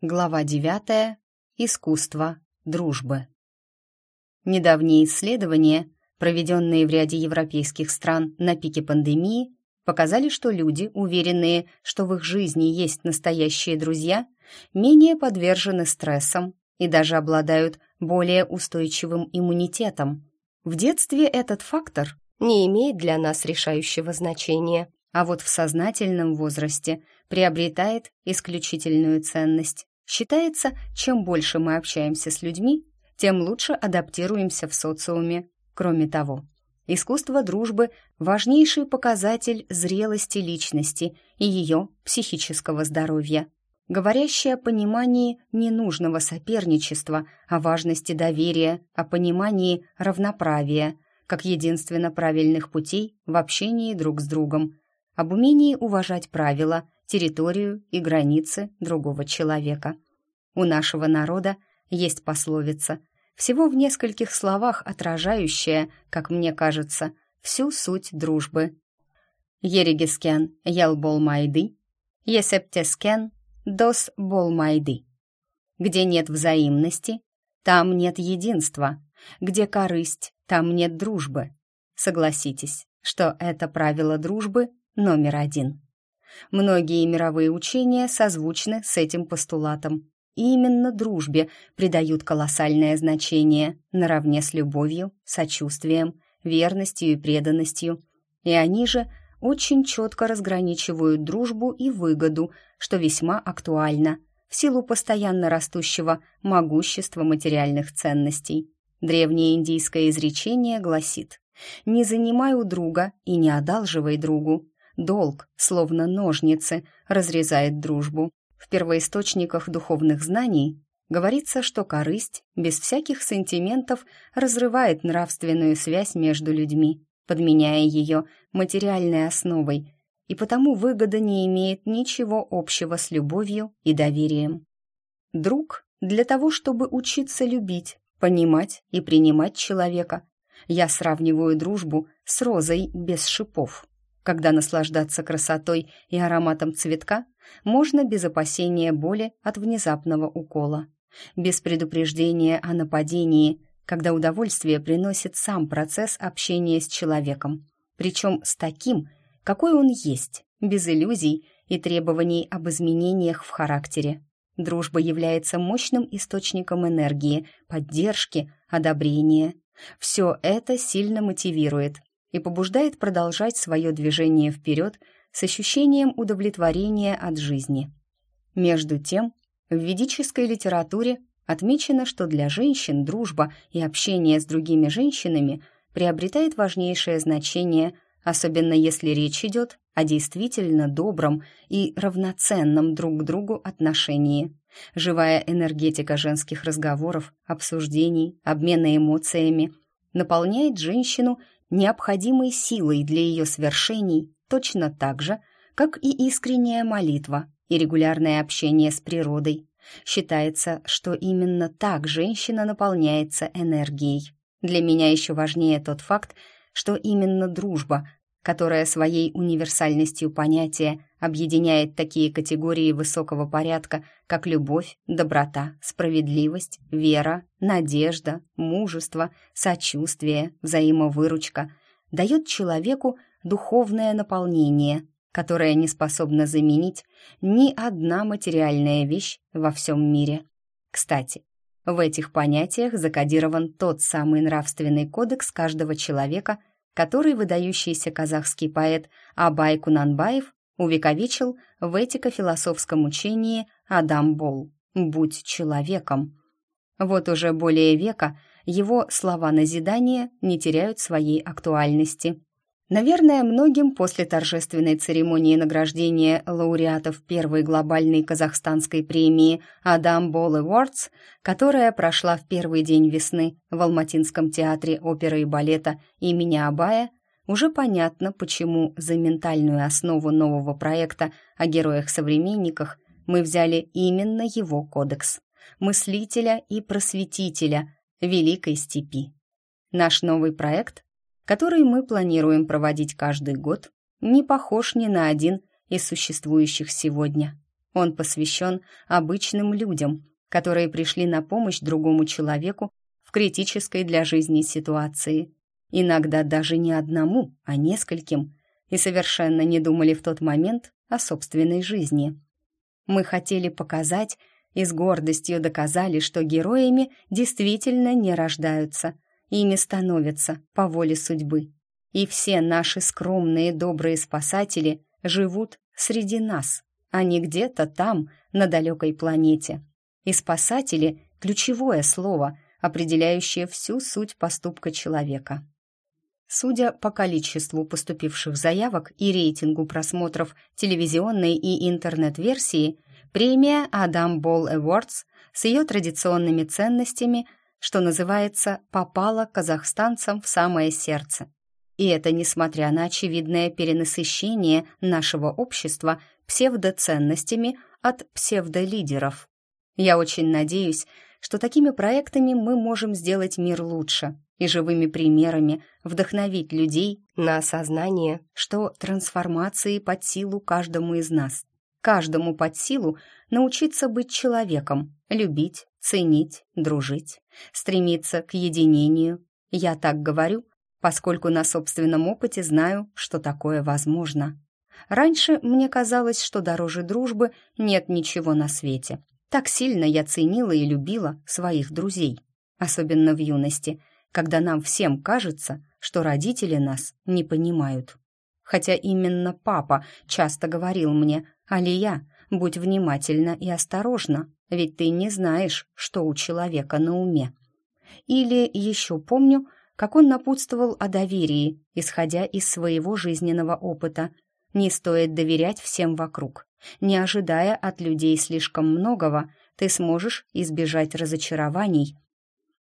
Глава 9. Искусство дружбы. Недавние исследования, проведенные в ряде европейских стран на пике пандемии, показали, что люди, уверенные, что в их жизни есть настоящие друзья, менее подвержены стрессам и даже обладают более устойчивым иммунитетом. В детстве этот фактор не имеет для нас решающего значения, а вот в сознательном возрасте приобретает исключительную ценность. Считается, чем больше мы общаемся с людьми, тем лучше адаптируемся в социуме. Кроме того, искусство дружбы – важнейший показатель зрелости личности и ее психического здоровья, говорящий о понимании ненужного соперничества, о важности доверия, о понимании равноправия, как единственно правильных путей в общении друг с другом, об умении уважать правила – территорию и границы другого человека. У нашего народа есть пословица, всего в нескольких словах отражающая, как мне кажется, всю суть дружбы. «Ерегескен ел болмайды, есептескен дос болмайды». Где нет взаимности, там нет единства, где корысть, там нет дружбы. Согласитесь, что это правило дружбы номер один. Многие мировые учения созвучны с этим постулатом. И именно дружбе придают колоссальное значение, наравне с любовью, сочувствием, верностью и преданностью. И они же очень четко разграничивают дружбу и выгоду, что весьма актуально, в силу постоянно растущего могущества материальных ценностей. Древнее индийское изречение гласит «Не занимай у друга и не одалживай другу, Долг, словно ножницы, разрезает дружбу. В первоисточниках духовных знаний говорится, что корысть, без всяких сантиментов, разрывает нравственную связь между людьми, подменяя ее материальной основой, и потому выгода не имеет ничего общего с любовью и доверием. Друг для того, чтобы учиться любить, понимать и принимать человека. Я сравниваю дружбу с розой без шипов когда наслаждаться красотой и ароматом цветка можно без опасения боли от внезапного укола, без предупреждения о нападении, когда удовольствие приносит сам процесс общения с человеком, причем с таким, какой он есть, без иллюзий и требований об изменениях в характере. Дружба является мощным источником энергии, поддержки, одобрения. Все это сильно мотивирует, и побуждает продолжать свое движение вперед с ощущением удовлетворения от жизни. Между тем, в ведической литературе отмечено, что для женщин дружба и общение с другими женщинами приобретает важнейшее значение, особенно если речь идет о действительно добром и равноценном друг к другу отношении. Живая энергетика женских разговоров, обсуждений, обмена эмоциями наполняет женщину необходимой силой для ее свершений точно так же, как и искренняя молитва и регулярное общение с природой. Считается, что именно так женщина наполняется энергией. Для меня еще важнее тот факт, что именно дружба которая своей универсальностью понятия объединяет такие категории высокого порядка, как любовь, доброта, справедливость, вера, надежда, мужество, сочувствие, взаимовыручка, дает человеку духовное наполнение, которое не способно заменить ни одна материальная вещь во всем мире. Кстати, в этих понятиях закодирован тот самый нравственный кодекс каждого человека – который выдающийся казахский поэт Абай Кунанбаев увековечил в этико-философском учении «Адам Бол» «Будь человеком». Вот уже более века его слова назидания не теряют своей актуальности. Наверное, многим после торжественной церемонии награждения лауреатов первой глобальной казахстанской премии «Адам Бол Awards», которая прошла в первый день весны в Алматинском театре оперы и балета имени Абая, уже понятно, почему за ментальную основу нового проекта о героях-современниках мы взяли именно его кодекс – мыслителя и просветителя Великой Степи. Наш новый проект который мы планируем проводить каждый год, не похож ни на один из существующих сегодня. Он посвящен обычным людям, которые пришли на помощь другому человеку в критической для жизни ситуации. Иногда даже не одному, а нескольким, и совершенно не думали в тот момент о собственной жизни. Мы хотели показать и с гордостью доказали, что героями действительно не рождаются, ими становятся по воле судьбы. И все наши скромные добрые спасатели живут среди нас, а не где-то там, на далекой планете. И спасатели — ключевое слово, определяющее всю суть поступка человека. Судя по количеству поступивших заявок и рейтингу просмотров телевизионной и интернет-версии, премия Адам Болл Awards с ее традиционными ценностями, что называется, попала казахстанцам в самое сердце. И это несмотря на очевидное перенасыщение нашего общества псевдоценностями от псевдолидеров. Я очень надеюсь, что такими проектами мы можем сделать мир лучше и живыми примерами вдохновить людей на осознание, что трансформации под силу каждому из нас. Каждому под силу научиться быть человеком, любить, ценить, дружить, стремиться к единению. Я так говорю, поскольку на собственном опыте знаю, что такое возможно. Раньше мне казалось, что дороже дружбы нет ничего на свете. Так сильно я ценила и любила своих друзей, особенно в юности, когда нам всем кажется, что родители нас не понимают. Хотя именно папа часто говорил мне, «Алия, будь внимательна и осторожна, ведь ты не знаешь, что у человека на уме». Или еще помню, как он напутствовал о доверии, исходя из своего жизненного опыта. Не стоит доверять всем вокруг. Не ожидая от людей слишком многого, ты сможешь избежать разочарований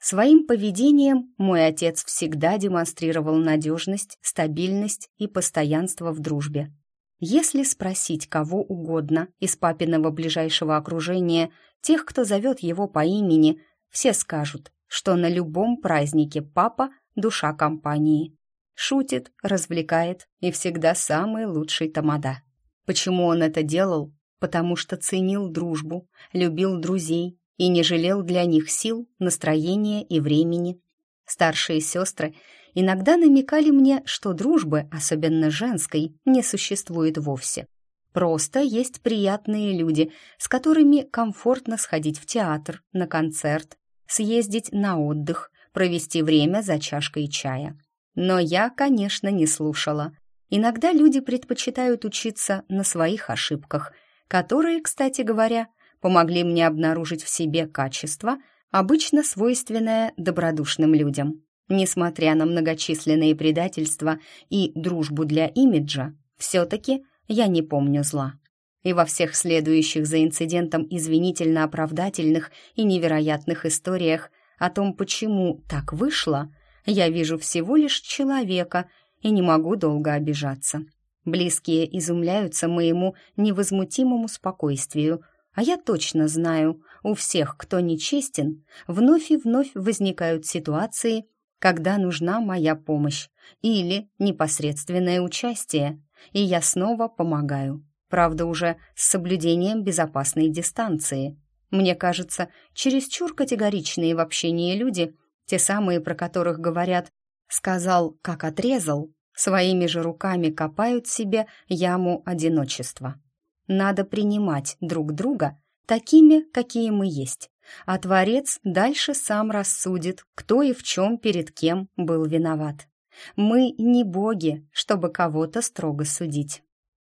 Своим поведением мой отец всегда демонстрировал надежность, стабильность и постоянство в дружбе. Если спросить кого угодно из папиного ближайшего окружения, тех, кто зовет его по имени, все скажут, что на любом празднике папа – душа компании. Шутит, развлекает и всегда самый лучший тамада. Почему он это делал? Потому что ценил дружбу, любил друзей, и не жалел для них сил, настроения и времени. Старшие сестры иногда намекали мне, что дружбы, особенно женской, не существует вовсе. Просто есть приятные люди, с которыми комфортно сходить в театр, на концерт, съездить на отдых, провести время за чашкой чая. Но я, конечно, не слушала. Иногда люди предпочитают учиться на своих ошибках, которые, кстати говоря, помогли мне обнаружить в себе качество, обычно свойственное добродушным людям. Несмотря на многочисленные предательства и дружбу для имиджа, все-таки я не помню зла. И во всех следующих за инцидентом извинительно-оправдательных и невероятных историях о том, почему так вышло, я вижу всего лишь человека и не могу долго обижаться. Близкие изумляются моему невозмутимому спокойствию – а я точно знаю, у всех, кто нечестен, вновь и вновь возникают ситуации, когда нужна моя помощь или непосредственное участие, и я снова помогаю. Правда, уже с соблюдением безопасной дистанции. Мне кажется, чересчур категоричные в общении люди, те самые, про которых говорят «сказал, как отрезал», своими же руками копают себе яму одиночества. Надо принимать друг друга такими, какие мы есть, а Творец дальше сам рассудит, кто и в чем перед кем был виноват. Мы не боги, чтобы кого-то строго судить.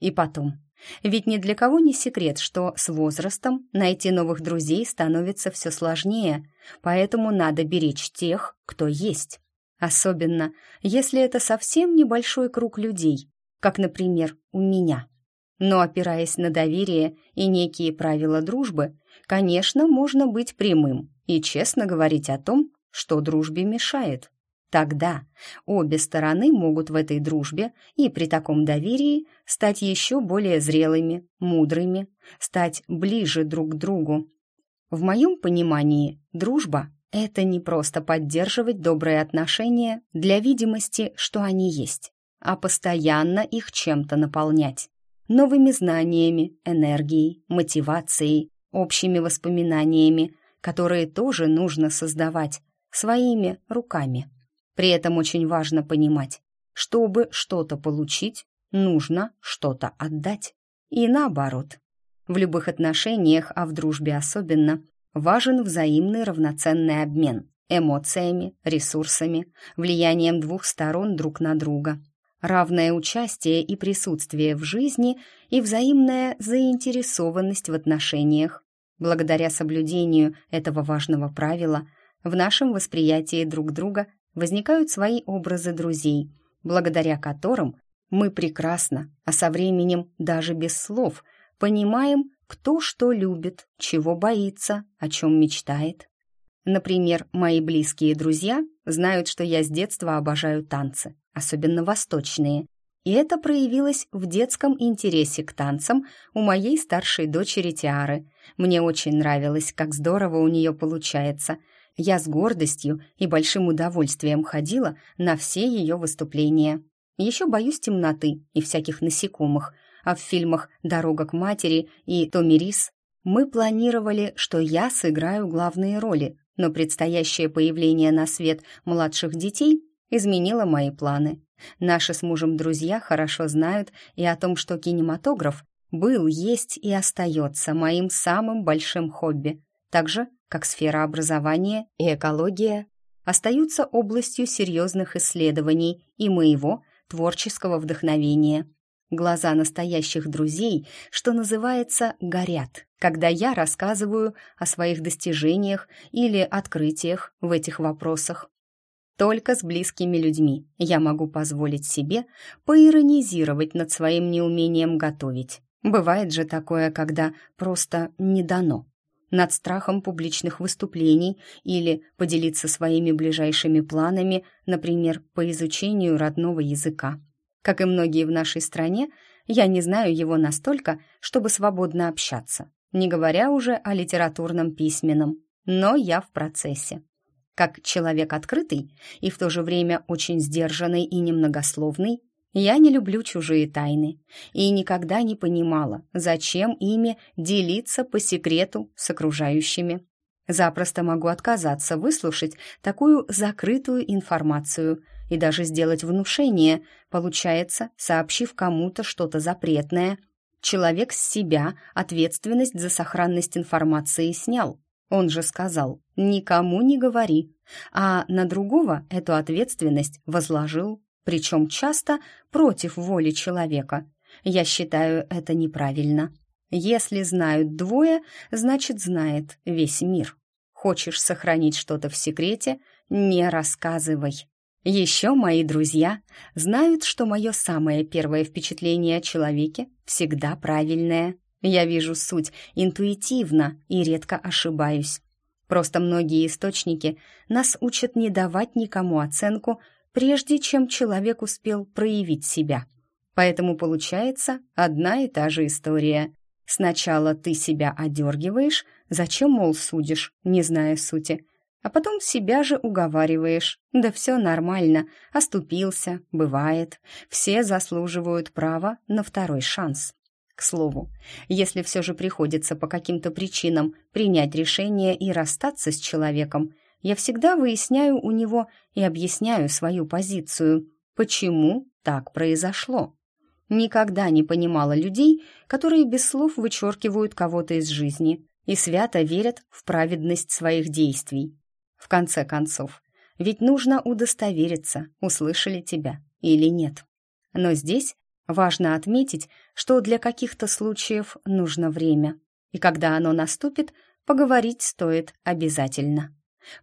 И потом, ведь ни для кого не секрет, что с возрастом найти новых друзей становится все сложнее, поэтому надо беречь тех, кто есть. Особенно, если это совсем небольшой круг людей, как, например, у меня. Но опираясь на доверие и некие правила дружбы, конечно, можно быть прямым и честно говорить о том, что дружбе мешает. Тогда обе стороны могут в этой дружбе и при таком доверии стать еще более зрелыми, мудрыми, стать ближе друг к другу. В моем понимании, дружба — это не просто поддерживать добрые отношения для видимости, что они есть, а постоянно их чем-то наполнять новыми знаниями, энергией, мотивацией, общими воспоминаниями, которые тоже нужно создавать своими руками. При этом очень важно понимать, чтобы что-то получить, нужно что-то отдать. И наоборот. В любых отношениях, а в дружбе особенно, важен взаимный равноценный обмен эмоциями, ресурсами, влиянием двух сторон друг на друга, равное участие и присутствие в жизни и взаимная заинтересованность в отношениях. Благодаря соблюдению этого важного правила в нашем восприятии друг друга возникают свои образы друзей, благодаря которым мы прекрасно, а со временем даже без слов, понимаем, кто что любит, чего боится, о чем мечтает. Например, мои близкие друзья знают, что я с детства обожаю танцы, особенно восточные. И это проявилось в детском интересе к танцам у моей старшей дочери Тиары. Мне очень нравилось, как здорово у нее получается. Я с гордостью и большим удовольствием ходила на все ее выступления. Еще боюсь темноты и всяких насекомых, а в фильмах «Дорога к матери» и «Томми Рис» мы планировали, что я сыграю главные роли, но предстоящее появление на свет младших детей изменило мои планы. Наши с мужем друзья хорошо знают и о том, что кинематограф был, есть и остается моим самым большим хобби, так же, как сфера образования и экология остаются областью серьезных исследований и моего творческого вдохновения. Глаза настоящих друзей, что называется, горят, когда я рассказываю о своих достижениях или открытиях в этих вопросах. Только с близкими людьми я могу позволить себе поиронизировать над своим неумением готовить. Бывает же такое, когда просто не дано. Над страхом публичных выступлений или поделиться своими ближайшими планами, например, по изучению родного языка. Как и многие в нашей стране, я не знаю его настолько, чтобы свободно общаться, не говоря уже о литературном письменном, но я в процессе. Как человек открытый и в то же время очень сдержанный и немногословный, я не люблю чужие тайны и никогда не понимала, зачем ими делиться по секрету с окружающими. Запросто могу отказаться выслушать такую закрытую информацию – и даже сделать внушение, получается, сообщив кому-то что-то запретное. Человек с себя ответственность за сохранность информации снял. Он же сказал «никому не говори», а на другого эту ответственность возложил, причем часто против воли человека. Я считаю это неправильно. Если знают двое, значит знает весь мир. Хочешь сохранить что-то в секрете – не рассказывай. Еще мои друзья знают, что мое самое первое впечатление о человеке всегда правильное. Я вижу суть интуитивно и редко ошибаюсь. Просто многие источники нас учат не давать никому оценку, прежде чем человек успел проявить себя. Поэтому получается одна и та же история. Сначала ты себя одергиваешь, зачем, мол, судишь, не зная сути, а потом себя же уговариваешь. Да все нормально, оступился, бывает. Все заслуживают права на второй шанс. К слову, если все же приходится по каким-то причинам принять решение и расстаться с человеком, я всегда выясняю у него и объясняю свою позицию, почему так произошло. Никогда не понимала людей, которые без слов вычеркивают кого-то из жизни и свято верят в праведность своих действий. В конце концов, ведь нужно удостовериться, услышали тебя или нет. Но здесь важно отметить, что для каких-то случаев нужно время, и когда оно наступит, поговорить стоит обязательно.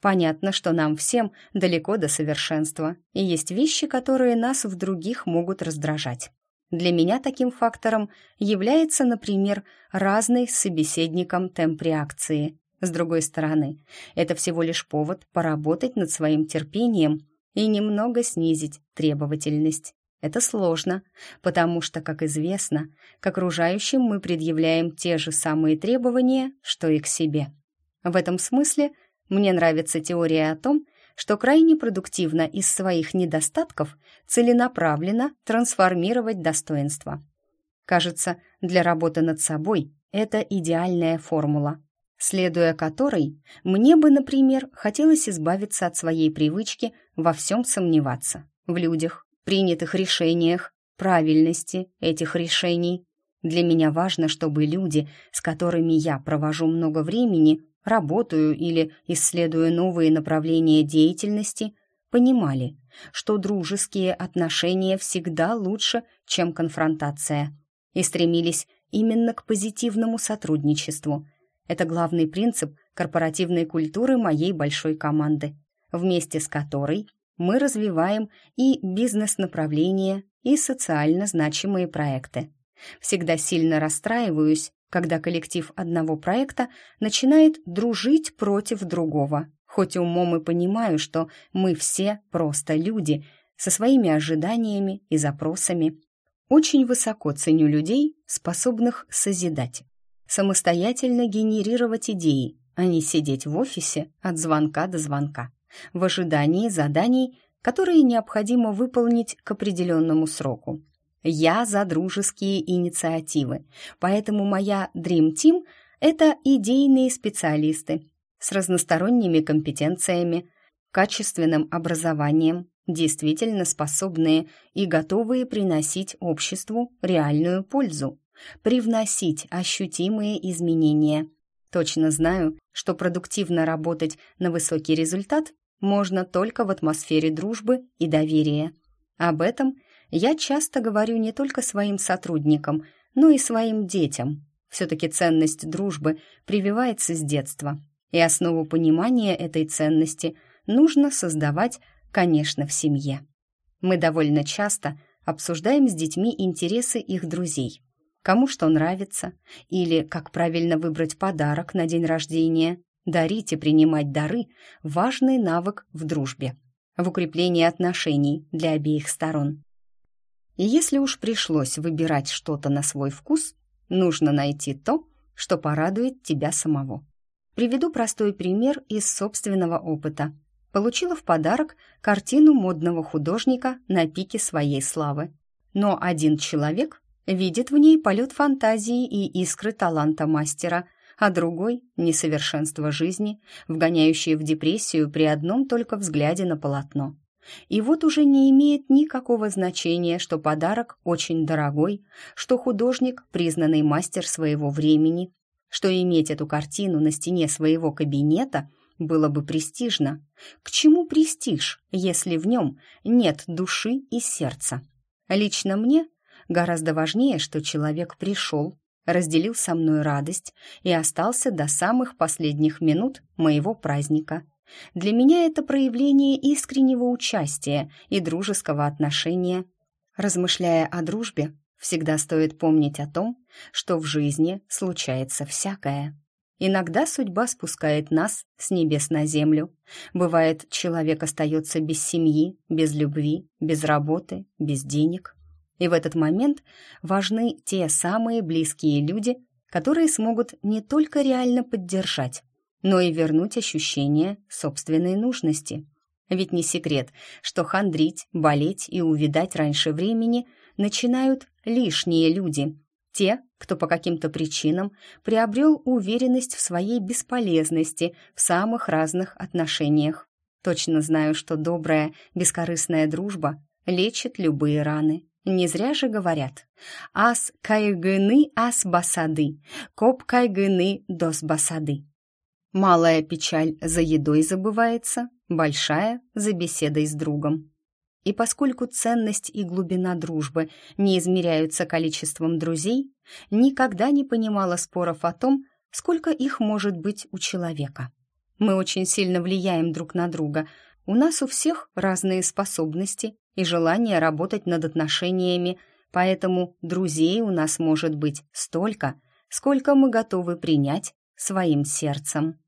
Понятно, что нам всем далеко до совершенства, и есть вещи, которые нас в других могут раздражать. Для меня таким фактором является, например, разный с собеседником темп реакции, с другой стороны, это всего лишь повод поработать над своим терпением и немного снизить требовательность. Это сложно, потому что, как известно, к окружающим мы предъявляем те же самые требования, что и к себе. В этом смысле мне нравится теория о том, что крайне продуктивно из своих недостатков целенаправленно трансформировать достоинства. Кажется, для работы над собой это идеальная формула, следуя которой мне бы, например, хотелось избавиться от своей привычки во всем сомневаться. В людях, принятых решениях, правильности этих решений. Для меня важно, чтобы люди, с которыми я провожу много времени, работаю или исследую новые направления деятельности, понимали, что дружеские отношения всегда лучше, чем конфронтация, и стремились именно к позитивному сотрудничеству. Это главный принцип корпоративной культуры моей большой команды, вместе с которой мы развиваем и бизнес-направления, и социально значимые проекты. Всегда сильно расстраиваюсь, когда коллектив одного проекта начинает дружить против другого, хоть умом и понимаю, что мы все просто люди со своими ожиданиями и запросами. Очень высоко ценю людей, способных созидать, самостоятельно генерировать идеи, а не сидеть в офисе от звонка до звонка, в ожидании заданий, которые необходимо выполнить к определенному сроку. Я за дружеские инициативы, поэтому моя Dream Team — это идейные специалисты с разносторонними компетенциями, качественным образованием, действительно способные и готовые приносить обществу реальную пользу, привносить ощутимые изменения. Точно знаю, что продуктивно работать на высокий результат можно только в атмосфере дружбы и доверия. Об этом я часто говорю не только своим сотрудникам, но и своим детям. Все-таки ценность дружбы прививается с детства, и основу понимания этой ценности нужно создавать, конечно, в семье. Мы довольно часто обсуждаем с детьми интересы их друзей. Кому что нравится, или как правильно выбрать подарок на день рождения. Дарить и принимать дары – важный навык в дружбе, в укреплении отношений для обеих сторон. И если уж пришлось выбирать что-то на свой вкус, нужно найти то, что порадует тебя самого. Приведу простой пример из собственного опыта. Получила в подарок картину модного художника на пике своей славы. Но один человек видит в ней полет фантазии и искры таланта мастера, а другой — несовершенство жизни, вгоняющее в депрессию при одном только взгляде на полотно. И вот уже не имеет никакого значения, что подарок очень дорогой, что художник — признанный мастер своего времени, что иметь эту картину на стене своего кабинета было бы престижно. К чему престиж, если в нем нет души и сердца? Лично мне гораздо важнее, что человек пришел, разделил со мной радость и остался до самых последних минут моего праздника. Для меня это проявление искреннего участия и дружеского отношения. Размышляя о дружбе, Всегда стоит помнить о том, что в жизни случается всякое. Иногда судьба спускает нас с небес на землю. Бывает, человек остается без семьи, без любви, без работы, без денег. И в этот момент важны те самые близкие люди, которые смогут не только реально поддержать, но и вернуть ощущение собственной нужности. Ведь не секрет, что хандрить, болеть и увидать раньше времени начинают лишние люди, те, кто по каким-то причинам приобрел уверенность в своей бесполезности в самых разных отношениях. Точно знаю, что добрая, бескорыстная дружба лечит любые раны. Не зря же говорят «Ас кайгыны ас басады, коп кайгыны дос басады». Малая печаль за едой забывается, большая — за беседой с другом. И поскольку ценность и глубина дружбы не измеряются количеством друзей, никогда не понимала споров о том, сколько их может быть у человека. Мы очень сильно влияем друг на друга. У нас у всех разные способности и желание работать над отношениями, поэтому друзей у нас может быть столько, сколько мы готовы принять своим сердцем.